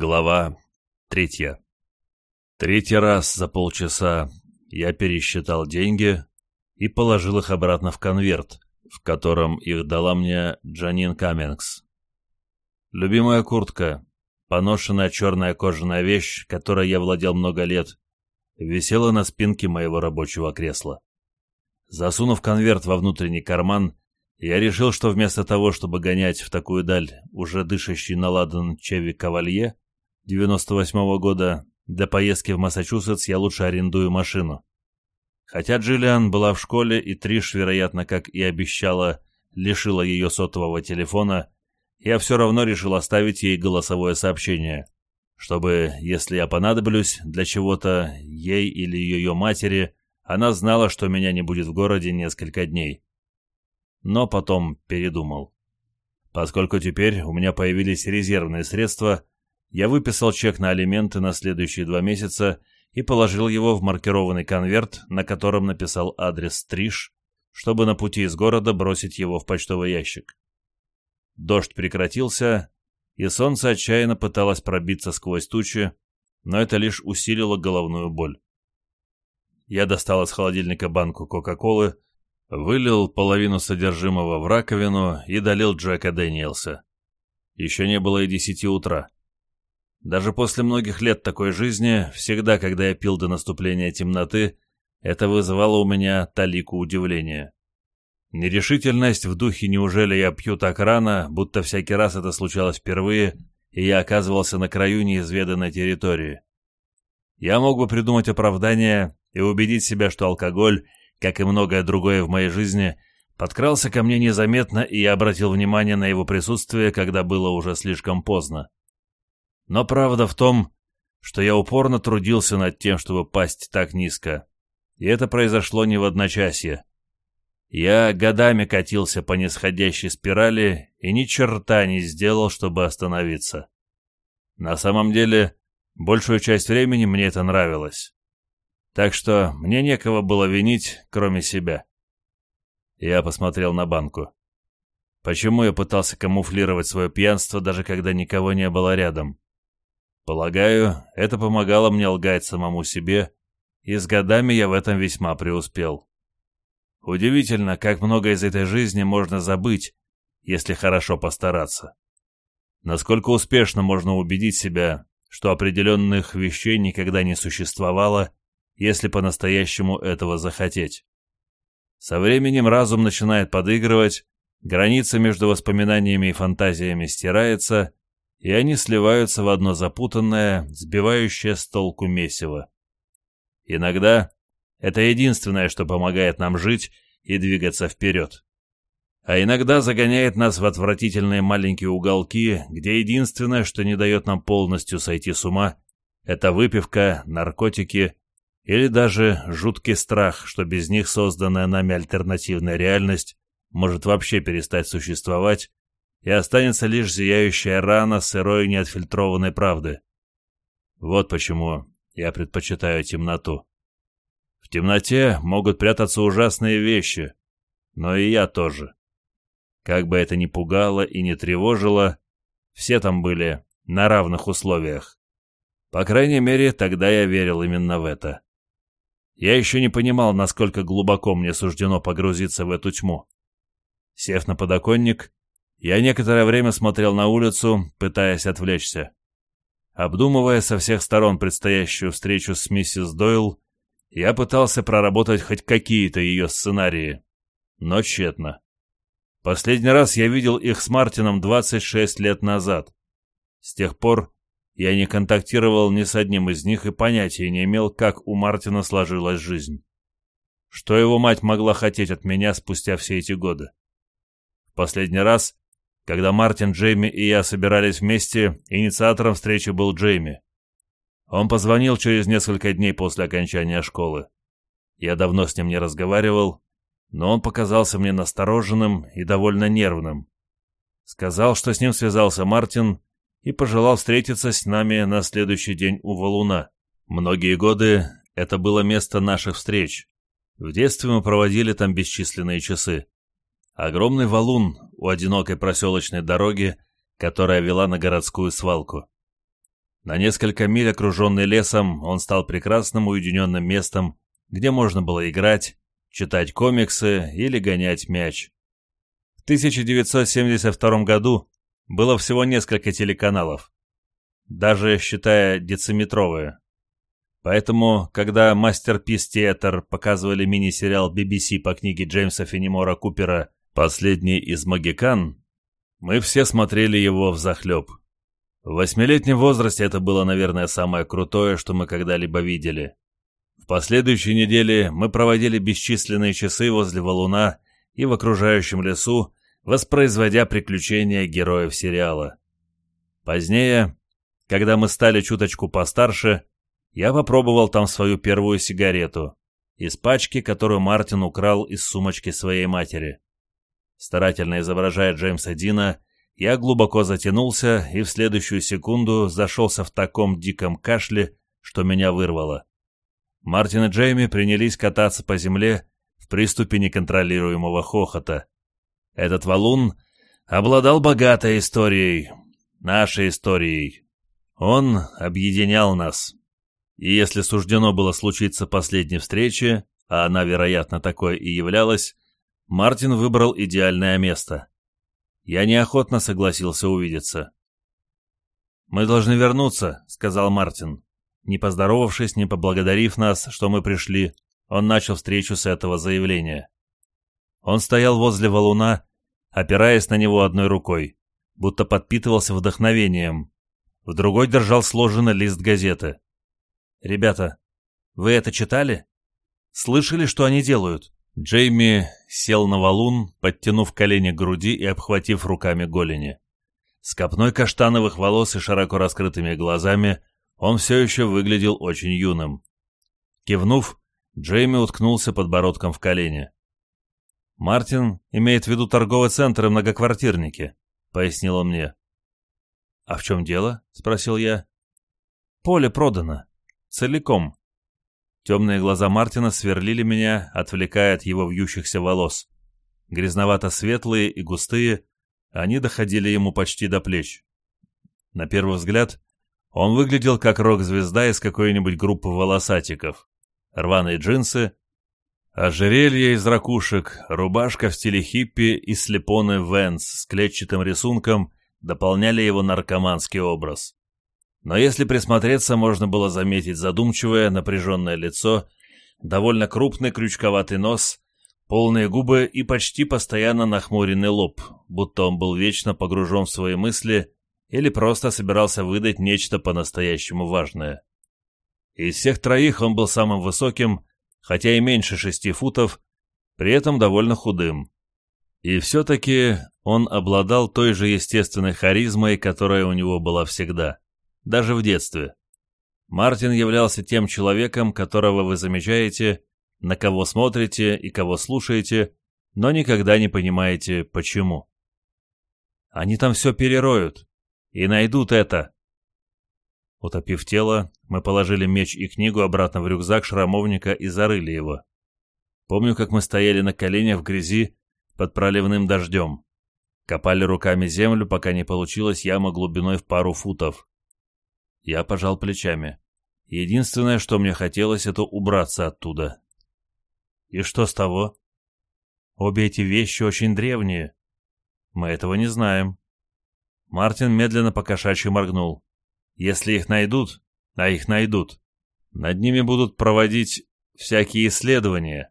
Глава третья. Третий раз за полчаса я пересчитал деньги и положил их обратно в конверт, в котором их дала мне Джанин Каммингс. Любимая куртка, поношенная черная кожаная вещь, которой я владел много лет, висела на спинке моего рабочего кресла. Засунув конверт во внутренний карман, я решил, что вместо того, чтобы гонять в такую даль уже дышащий наладан Чеви Кавалье, 98 года до поездки в Массачусетс я лучше арендую машину. Хотя Джиллиан была в школе, и Триш, вероятно, как и обещала, лишила ее сотового телефона, я все равно решил оставить ей голосовое сообщение, чтобы, если я понадоблюсь для чего-то ей или ее матери, она знала, что меня не будет в городе несколько дней. Но потом передумал. Поскольку теперь у меня появились резервные средства, я выписал чек на алименты на следующие два месяца и положил его в маркированный конверт, на котором написал адрес Триш, чтобы на пути из города бросить его в почтовый ящик. Дождь прекратился, и солнце отчаянно пыталось пробиться сквозь тучи, но это лишь усилило головную боль. Я достал из холодильника банку Кока-Колы, вылил половину содержимого в раковину и долил Джека Дэниелса. Еще не было и десяти утра. Даже после многих лет такой жизни, всегда, когда я пил до наступления темноты, это вызывало у меня талику удивления. Нерешительность в духе «неужели я пью так рано», будто всякий раз это случалось впервые, и я оказывался на краю неизведанной территории. Я мог бы придумать оправдание и убедить себя, что алкоголь, как и многое другое в моей жизни, подкрался ко мне незаметно, и я обратил внимание на его присутствие, когда было уже слишком поздно. Но правда в том, что я упорно трудился над тем, чтобы пасть так низко. И это произошло не в одночасье. Я годами катился по нисходящей спирали и ни черта не сделал, чтобы остановиться. На самом деле, большую часть времени мне это нравилось. Так что мне некого было винить, кроме себя. Я посмотрел на банку. Почему я пытался камуфлировать свое пьянство, даже когда никого не было рядом? Полагаю, это помогало мне лгать самому себе, и с годами я в этом весьма преуспел. Удивительно, как много из этой жизни можно забыть, если хорошо постараться. Насколько успешно можно убедить себя, что определенных вещей никогда не существовало, если по-настоящему этого захотеть. Со временем разум начинает подыгрывать, граница между воспоминаниями и фантазиями стирается – и они сливаются в одно запутанное, сбивающее с толку месиво. Иногда это единственное, что помогает нам жить и двигаться вперед. А иногда загоняет нас в отвратительные маленькие уголки, где единственное, что не дает нам полностью сойти с ума, это выпивка, наркотики или даже жуткий страх, что без них созданная нами альтернативная реальность может вообще перестать существовать и останется лишь зияющая рана сырой неотфильтрованной правды. Вот почему я предпочитаю темноту. В темноте могут прятаться ужасные вещи, но и я тоже. Как бы это ни пугало и не тревожило, все там были на равных условиях. По крайней мере, тогда я верил именно в это. Я еще не понимал, насколько глубоко мне суждено погрузиться в эту тьму. Сев на подоконник, я некоторое время смотрел на улицу, пытаясь отвлечься. Обдумывая со всех сторон предстоящую встречу с миссис Дойл, я пытался проработать хоть какие-то ее сценарии, но тщетно. Последний раз я видел их с Мартином 26 лет назад. С тех пор я не контактировал ни с одним из них и понятия не имел, как у Мартина сложилась жизнь. Что его мать могла хотеть от меня спустя все эти годы? Последний раз когда Мартин, Джейми и я собирались вместе, инициатором встречи был Джейми. Он позвонил через несколько дней после окончания школы. Я давно с ним не разговаривал, но он показался мне настороженным и довольно нервным. Сказал, что с ним связался Мартин и пожелал встретиться с нами на следующий день у валуна. Многие годы это было место наших встреч. В детстве мы проводили там бесчисленные часы. Огромный валун у одинокой проселочной дороги, которая вела на городскую свалку. На несколько миль окруженный лесом, он стал прекрасным уединенным местом, где можно было играть, читать комиксы или гонять мяч. В 1972 году было всего несколько телеканалов, даже считая дециметровые. Поэтому, когда Masterpiece Theater показывали мини-сериал BBC по книге Джеймса Фенемора Купера Последний из магикан, мы все смотрели его в захлеб. В восьмилетнем возрасте это было, наверное, самое крутое, что мы когда-либо видели. В последующей неделе мы проводили бесчисленные часы возле валуна и в окружающем лесу, воспроизводя приключения героев сериала. Позднее, когда мы стали чуточку постарше, я попробовал там свою первую сигарету из пачки, которую Мартин украл из сумочки своей матери. Старательно изображая Джеймса Дина, я глубоко затянулся и в следующую секунду зашелся в таком диком кашле, что меня вырвало. Мартин и Джейми принялись кататься по земле в приступе неконтролируемого хохота. Этот валун обладал богатой историей, нашей историей. Он объединял нас. И если суждено было случиться последней встрече, а она, вероятно, такой и являлась, Мартин выбрал идеальное место. Я неохотно согласился увидеться. «Мы должны вернуться», — сказал Мартин. Не поздоровавшись, не поблагодарив нас, что мы пришли, он начал встречу с этого заявления. Он стоял возле валуна, опираясь на него одной рукой, будто подпитывался вдохновением. В другой держал сложенный лист газеты. «Ребята, вы это читали? Слышали, что они делают?» Джейми сел на валун, подтянув колени к груди и обхватив руками голени. С копной каштановых волос и широко раскрытыми глазами он все еще выглядел очень юным. Кивнув, Джейми уткнулся подбородком в колени. «Мартин имеет в виду торговый центр и многоквартирники», — пояснил он мне. «А в чем дело?» — спросил я. «Поле продано. Целиком. Темные глаза Мартина сверлили меня, отвлекая от его вьющихся волос. Грязновато-светлые и густые, они доходили ему почти до плеч. На первый взгляд, он выглядел как рок-звезда из какой-нибудь группы волосатиков. Рваные джинсы, ожерелье из ракушек, рубашка в стиле хиппи и слепоны Венс с клетчатым рисунком дополняли его наркоманский образ. Но если присмотреться, можно было заметить задумчивое, напряженное лицо, довольно крупный крючковатый нос, полные губы и почти постоянно нахмуренный лоб, будто он был вечно погружен в свои мысли или просто собирался выдать нечто по-настоящему важное. Из всех троих он был самым высоким, хотя и меньше шести футов, при этом довольно худым. И все-таки он обладал той же естественной харизмой, которая у него была всегда даже в детстве. Мартин являлся тем человеком, которого вы замечаете, на кого смотрите и кого слушаете, но никогда не понимаете, почему. Они там все перероют и найдут это. Утопив тело, мы положили меч и книгу обратно в рюкзак шрамовника и зарыли его. Помню, как мы стояли на коленях в грязи под проливным дождем. Копали руками землю, пока не получилась яма глубиной в пару футов. Я пожал плечами. Единственное, что мне хотелось, это убраться оттуда. И что с того? Обе эти вещи очень древние. Мы этого не знаем. Мартин медленно покошачьи моргнул. Если их найдут, а их найдут, над ними будут проводить всякие исследования.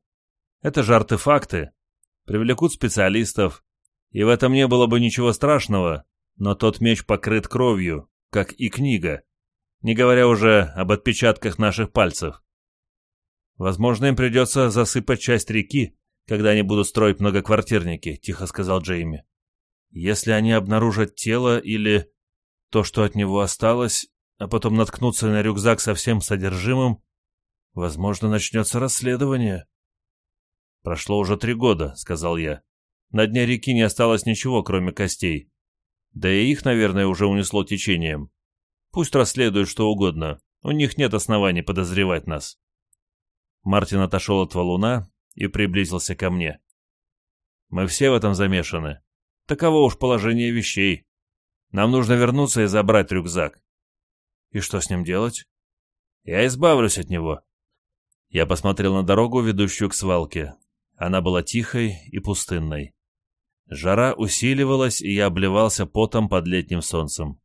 Это же артефакты. Привлекут специалистов. И в этом не было бы ничего страшного, но тот меч покрыт кровью, как и книга не говоря уже об отпечатках наших пальцев. «Возможно, им придется засыпать часть реки, когда они будут строить многоквартирники», — тихо сказал Джейми. «Если они обнаружат тело или то, что от него осталось, а потом наткнутся на рюкзак со всем содержимым, возможно, начнется расследование». «Прошло уже три года», — сказал я. «На дне реки не осталось ничего, кроме костей. Да и их, наверное, уже унесло течением». Пусть расследуют что угодно. У них нет оснований подозревать нас. Мартин отошел от валуна и приблизился ко мне. Мы все в этом замешаны. Таково уж положение вещей. Нам нужно вернуться и забрать рюкзак. И что с ним делать? Я избавлюсь от него. Я посмотрел на дорогу, ведущую к свалке. Она была тихой и пустынной. Жара усиливалась, и я обливался потом под летним солнцем.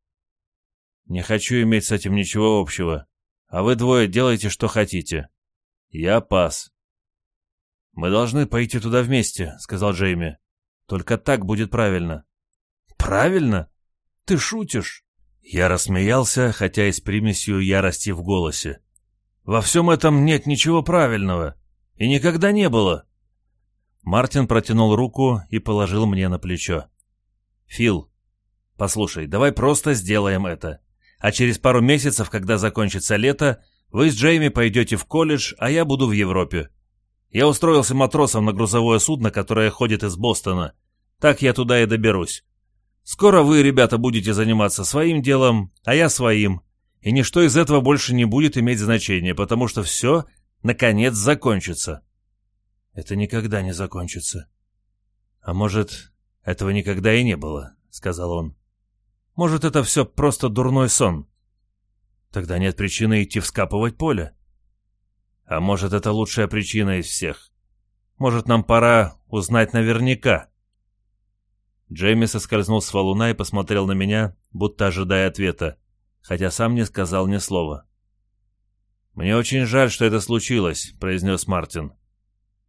Не хочу иметь с этим ничего общего. А вы двое делайте, что хотите. Я пас». «Мы должны пойти туда вместе», — сказал Джейми. «Только так будет правильно». «Правильно? Ты шутишь?» Я рассмеялся, хотя и с примесью ярости в голосе. «Во всем этом нет ничего правильного. И никогда не было». Мартин протянул руку и положил мне на плечо. «Фил, послушай, давай просто сделаем это а через пару месяцев, когда закончится лето, вы с Джейми пойдете в колледж, а я буду в Европе. Я устроился матросом на грузовое судно, которое ходит из Бостона. Так я туда и доберусь. Скоро вы, ребята, будете заниматься своим делом, а я своим. И ничто из этого больше не будет иметь значения, потому что все, наконец, закончится. Это никогда не закончится. А может, этого никогда и не было, — сказал он. Может, это все просто дурной сон? Тогда нет причины идти вскапывать поле. А может, это лучшая причина из всех. Может, нам пора узнать наверняка. Джейми соскользнул с валуна и посмотрел на меня, будто ожидая ответа, хотя сам не сказал ни слова. «Мне очень жаль, что это случилось», — произнес Мартин.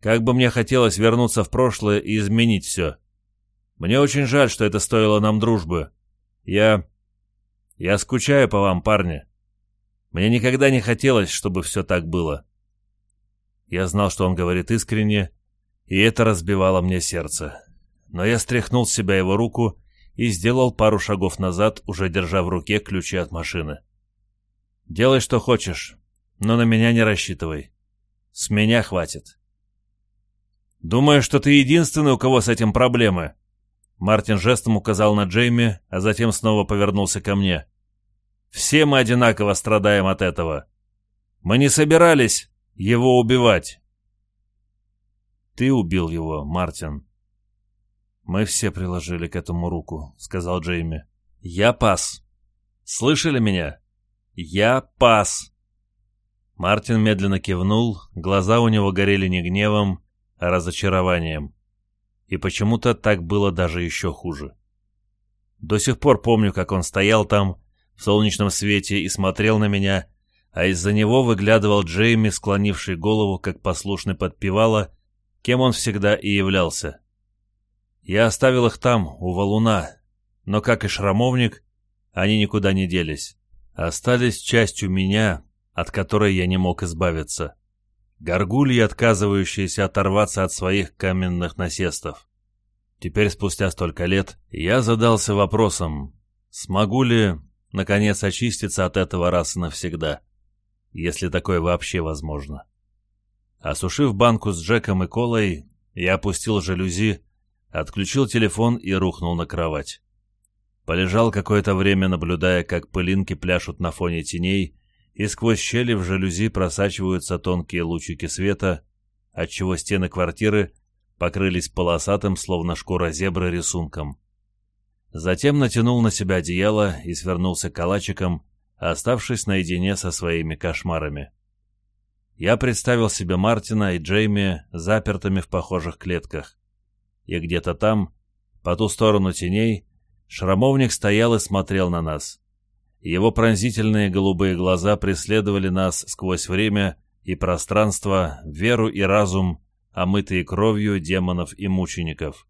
«Как бы мне хотелось вернуться в прошлое и изменить все. Мне очень жаль, что это стоило нам дружбы. Я... Я скучаю по вам, парни. Мне никогда не хотелось, чтобы все так было. Я знал, что он говорит искренне, и это разбивало мне сердце. Но я стряхнул с себя его руку и сделал пару шагов назад, уже держа в руке ключи от машины. «Делай, что хочешь, но на меня не рассчитывай. С меня хватит». «Думаю, что ты единственный, у кого с этим проблемы», Мартин жестом указал на Джейми, а затем снова повернулся ко мне. «Все мы одинаково страдаем от этого. Мы не собирались его убивать». «Ты убил его, Мартин». «Мы все приложили к этому руку», — сказал Джейми. «Я пас. Слышали меня? Я пас». Мартин медленно кивнул, глаза у него горели не гневом, а разочарованием. И почему-то так было даже еще хуже. До сих пор помню, как он стоял там, в солнечном свете, и смотрел на меня, а из-за него выглядывал Джейми, склонивший голову, как послушный подпевала, кем он всегда и являлся. Я оставил их там, у валуна, но, как и шрамовник, они никуда не делись. А остались частью меня, от которой я не мог избавиться. Горгульи, отказывающиеся оторваться от своих каменных насестов. Теперь, спустя столько лет, я задался вопросом, смогу ли, наконец, очиститься от этого раз и навсегда, если такое вообще возможно. Осушив банку с Джеком и Колой, я опустил жалюзи, отключил телефон и рухнул на кровать. Полежал какое-то время, наблюдая, как пылинки пляшут на фоне теней, и сквозь щели в жалюзи просачиваются тонкие лучики света, отчего стены квартиры покрылись полосатым, словно шкура зебры, рисунком. Затем натянул на себя одеяло и свернулся калачиком, оставшись наедине со своими кошмарами. Я представил себе Мартина и Джейми запертыми в похожих клетках. И где-то там, по ту сторону теней, шрамовник стоял и смотрел на нас. Его пронзительные голубые глаза преследовали нас сквозь время и пространство, веру и разум, омытые кровью демонов и мучеников.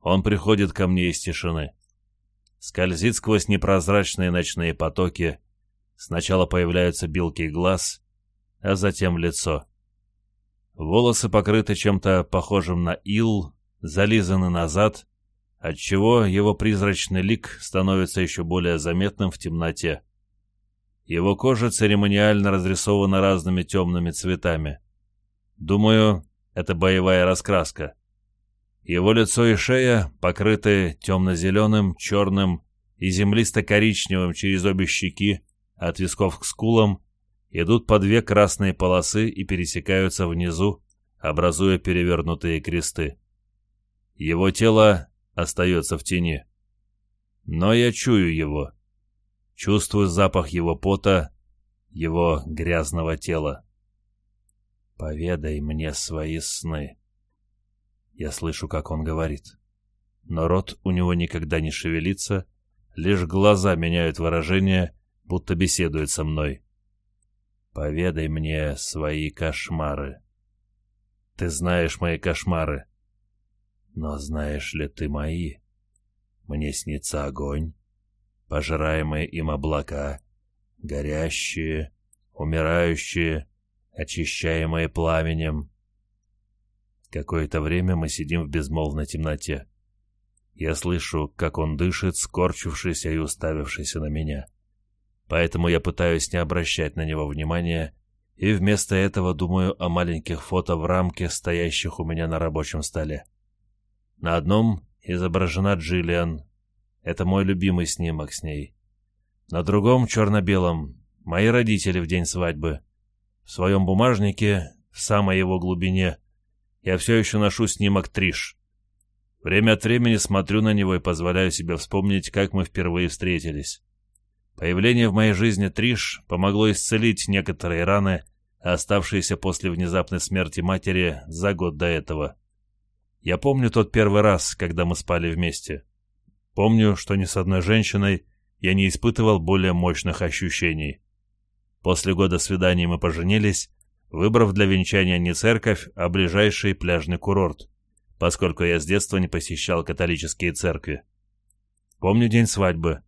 Он приходит ко мне из тишины. Скользит сквозь непрозрачные ночные потоки. Сначала появляются белки глаз, а затем лицо. Волосы покрыты чем-то похожим на ил, зализаны назад — отчего его призрачный лик становится еще более заметным в темноте. Его кожа церемониально разрисована разными темными цветами. Думаю, это боевая раскраска. Его лицо и шея покрыты темно-зеленым, черным и землисто-коричневым через обе щеки, от висков к скулам, идут по две красные полосы и пересекаются внизу, образуя перевернутые кресты. Его тело остается в тени. Но я чую его. Чувствую запах его пота, его грязного тела. «Поведай мне свои сны». Я слышу, как он говорит. Но рот у него никогда не шевелится, лишь глаза меняют выражение, будто беседует со мной. «Поведай мне свои кошмары». «Ты знаешь мои кошмары», но знаешь ли ты мои? Мне снится огонь, пожираемые им облака, горящие, умирающие, очищаемые пламенем. Какое-то время мы сидим в безмолвной темноте. Я слышу, как он дышит, скорчившийся и уставившийся на меня. Поэтому я пытаюсь не обращать на него внимания и вместо этого думаю о маленьких фото в рамке, стоящих у меня на рабочем столе. На одном изображена Джиллиан. Это мой любимый снимок с ней. На другом, черно-белом, мои родители в день свадьбы. В своем бумажнике, в самой его глубине, я все еще ношу снимок Триш. Время от времени смотрю на него и позволяю себе вспомнить, как мы впервые встретились. Появление в моей жизни Триш помогло исцелить некоторые раны, оставшиеся после внезапной смерти матери за год до этого. Я помню тот первый раз, когда мы спали вместе. Помню, что ни с одной женщиной я не испытывал более мощных ощущений. После года свиданий мы поженились, выбрав для венчания не церковь, а ближайший пляжный курорт, поскольку я с детства не посещал католические церкви. Помню день свадьбы.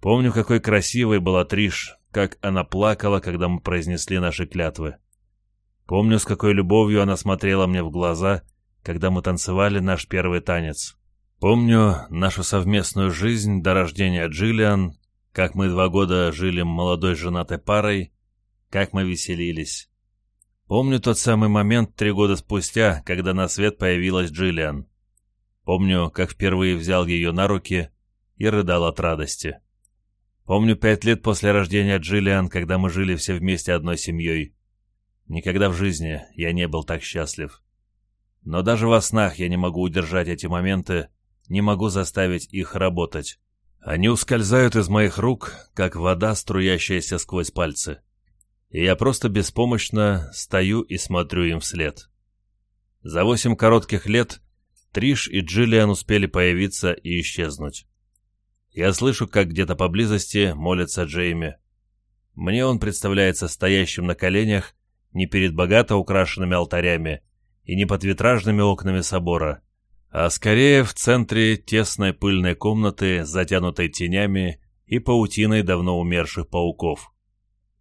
Помню, какой красивой была Триш, как она плакала, когда мы произнесли наши клятвы. Помню, с какой любовью она смотрела мне в глаза когда мы танцевали наш первый танец. Помню нашу совместную жизнь до рождения Джиллиан, как мы два года жили молодой женатой парой, как мы веселились. Помню тот самый момент три года спустя, когда на свет появилась Джиллиан. Помню, как впервые взял ее на руки и рыдал от радости. Помню пять лет после рождения Джиллиан, когда мы жили все вместе одной семьей. Никогда в жизни я не был так счастлив но даже во снах я не могу удержать эти моменты, не могу заставить их работать. Они ускользают из моих рук, как вода, струящаяся сквозь пальцы. И я просто беспомощно стою и смотрю им вслед. За восемь коротких лет Триш и Джиллиан успели появиться и исчезнуть. Я слышу, как где-то поблизости молится Джейми. Мне он представляется стоящим на коленях, не перед богато украшенными алтарями, и не под витражными окнами собора, а скорее в центре тесной пыльной комнаты, затянутой тенями и паутиной давно умерших пауков.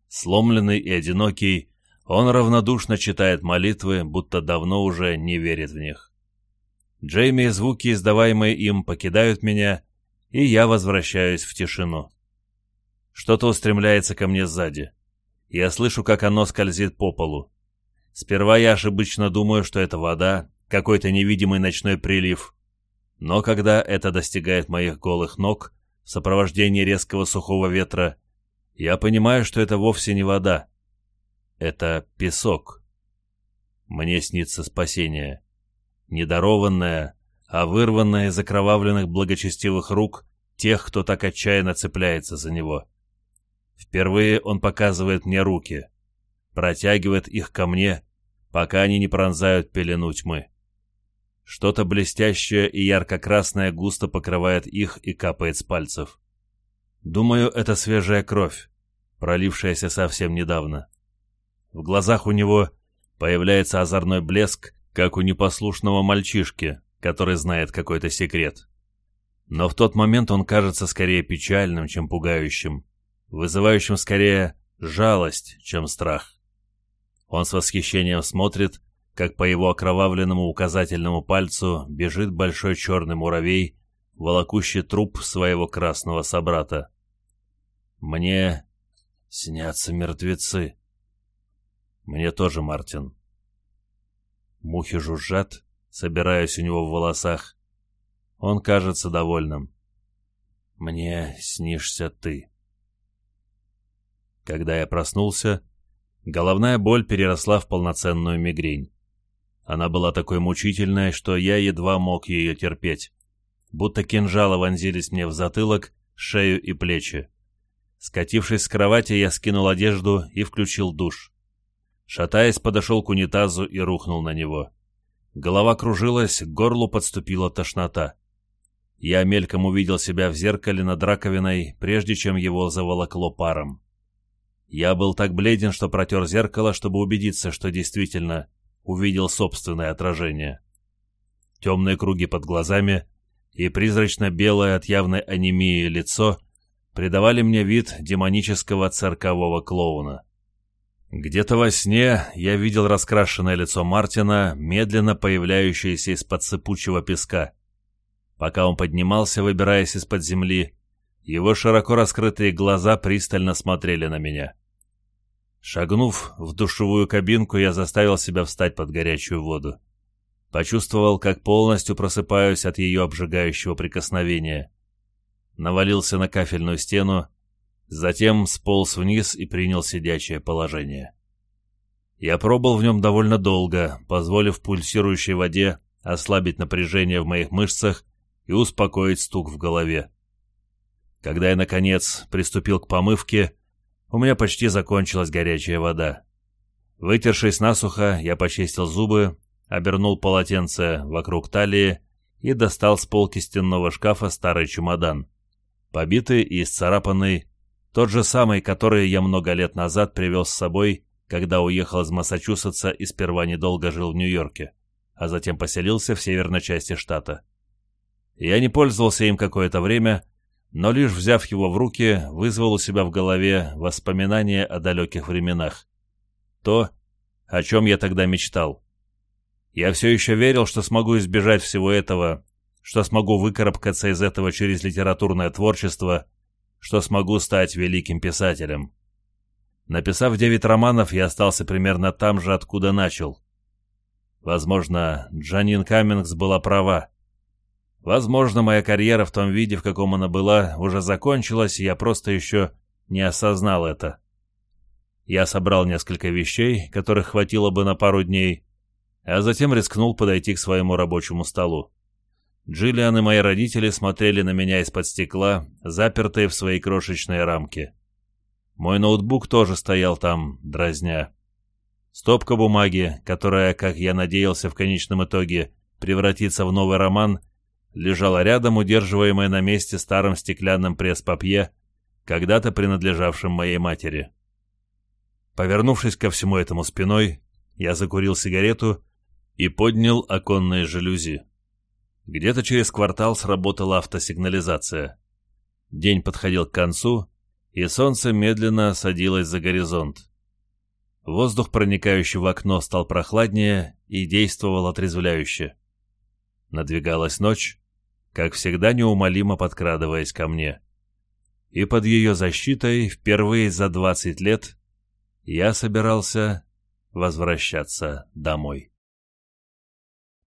Сломленный и одинокий, он равнодушно читает молитвы, будто давно уже не верит в них. Джейми и звуки, издаваемые им, покидают меня, и я возвращаюсь в тишину. Что-то устремляется ко мне сзади. Я слышу, как оно скользит по полу. Сперва я ошибочно думаю, что это вода, какой-то невидимый ночной прилив. Но когда это достигает моих голых ног, в сопровождении резкого сухого ветра, я понимаю, что это вовсе не вода. Это песок. Мне снится спасение. Недарованное, а вырванное из окровавленных благочестивых рук тех, кто так отчаянно цепляется за него. Впервые он показывает мне руки протягивает их ко мне, пока они не пронзают пелену тьмы. Что-то блестящее и ярко-красное густо покрывает их и капает с пальцев. Думаю, это свежая кровь, пролившаяся совсем недавно. В глазах у него появляется озорной блеск, как у непослушного мальчишки, который знает какой-то секрет. Но в тот момент он кажется скорее печальным, чем пугающим, вызывающим скорее жалость, чем страх. Он с восхищением смотрит, как по его окровавленному указательному пальцу бежит большой черный муравей, волокущий труп своего красного собрата. «Мне снятся мертвецы». «Мне тоже, Мартин». Мухи жужжат, собираясь у него в волосах. Он кажется довольным. «Мне снишься ты». Когда я проснулся, Головная боль переросла в полноценную мигрень. Она была такой мучительной, что я едва мог ее терпеть. Будто кинжалы вонзились мне в затылок, шею и плечи. Скатившись с кровати, я скинул одежду и включил душ. Шатаясь, подошел к унитазу и рухнул на него. Голова кружилась, к горлу подступила тошнота. Я мельком увидел себя в зеркале над раковиной, прежде чем его заволокло паром. Я был так бледен, что протер зеркало, чтобы убедиться, что действительно увидел собственное отражение. Темные круги под глазами и призрачно-белое от явной анемии лицо придавали мне вид демонического циркового клоуна. Где-то во сне я видел раскрашенное лицо Мартина, медленно появляющееся из-под сыпучего песка. Пока он поднимался, выбираясь из-под земли, его широко раскрытые глаза пристально смотрели на меня. — Шагнув в душевую кабинку, я заставил себя встать под горячую воду. Почувствовал, как полностью просыпаюсь от ее обжигающего прикосновения. Навалился на кафельную стену, затем сполз вниз и принял сидячее положение. Я пробыл в нем довольно долго, позволив пульсирующей воде ослабить напряжение в моих мышцах и успокоить стук в голове. Когда я, наконец, приступил к помывке, у меня почти закончилась горячая вода. Вытершись насухо, я почистил зубы, обернул полотенце вокруг талии и достал с полки стенного шкафа старый чемодан. Побитый и исцарапанный, тот же самый, который я много лет назад привез с собой, когда уехал из Массачусетса и сперва недолго жил в Нью-Йорке, а затем поселился в северной части штата. Я не пользовался им какое-то время, но лишь взяв его в руки, вызвал у себя в голове воспоминания о далеких временах. То, о чем я тогда мечтал. Я все еще верил, что смогу избежать всего этого, что смогу выкарабкаться из этого через литературное творчество, что смогу стать великим писателем. Написав девять романов, я остался примерно там же, откуда начал. Возможно, Джанин Каммингс была права. Возможно, моя карьера в том виде, в каком она была, уже закончилась, и я просто еще не осознал это. Я собрал несколько вещей, которых хватило бы на пару дней, а затем рискнул подойти к своему рабочему столу. Джиллиан и мои родители смотрели на меня из-под стекла, запертые в своей крошечной рамке. Мой ноутбук тоже стоял там, дразня. Стопка бумаги, которая, как я надеялся в конечном итоге, превратится в новый роман, лежала рядом, удерживаемая на месте старым стеклянным пресс-папье, когда-то принадлежавшим моей матери. Повернувшись ко всему этому спиной, я закурил сигарету и поднял оконные жалюзи. Где-то через квартал сработала автосигнализация. День подходил к концу, и солнце медленно садилось за горизонт. Воздух, проникающий в окно, стал прохладнее и действовал отрезвляюще. Надвигалась ночь, как всегда неумолимо подкрадываясь ко мне. И под ее защитой впервые за 20 лет я собирался возвращаться домой.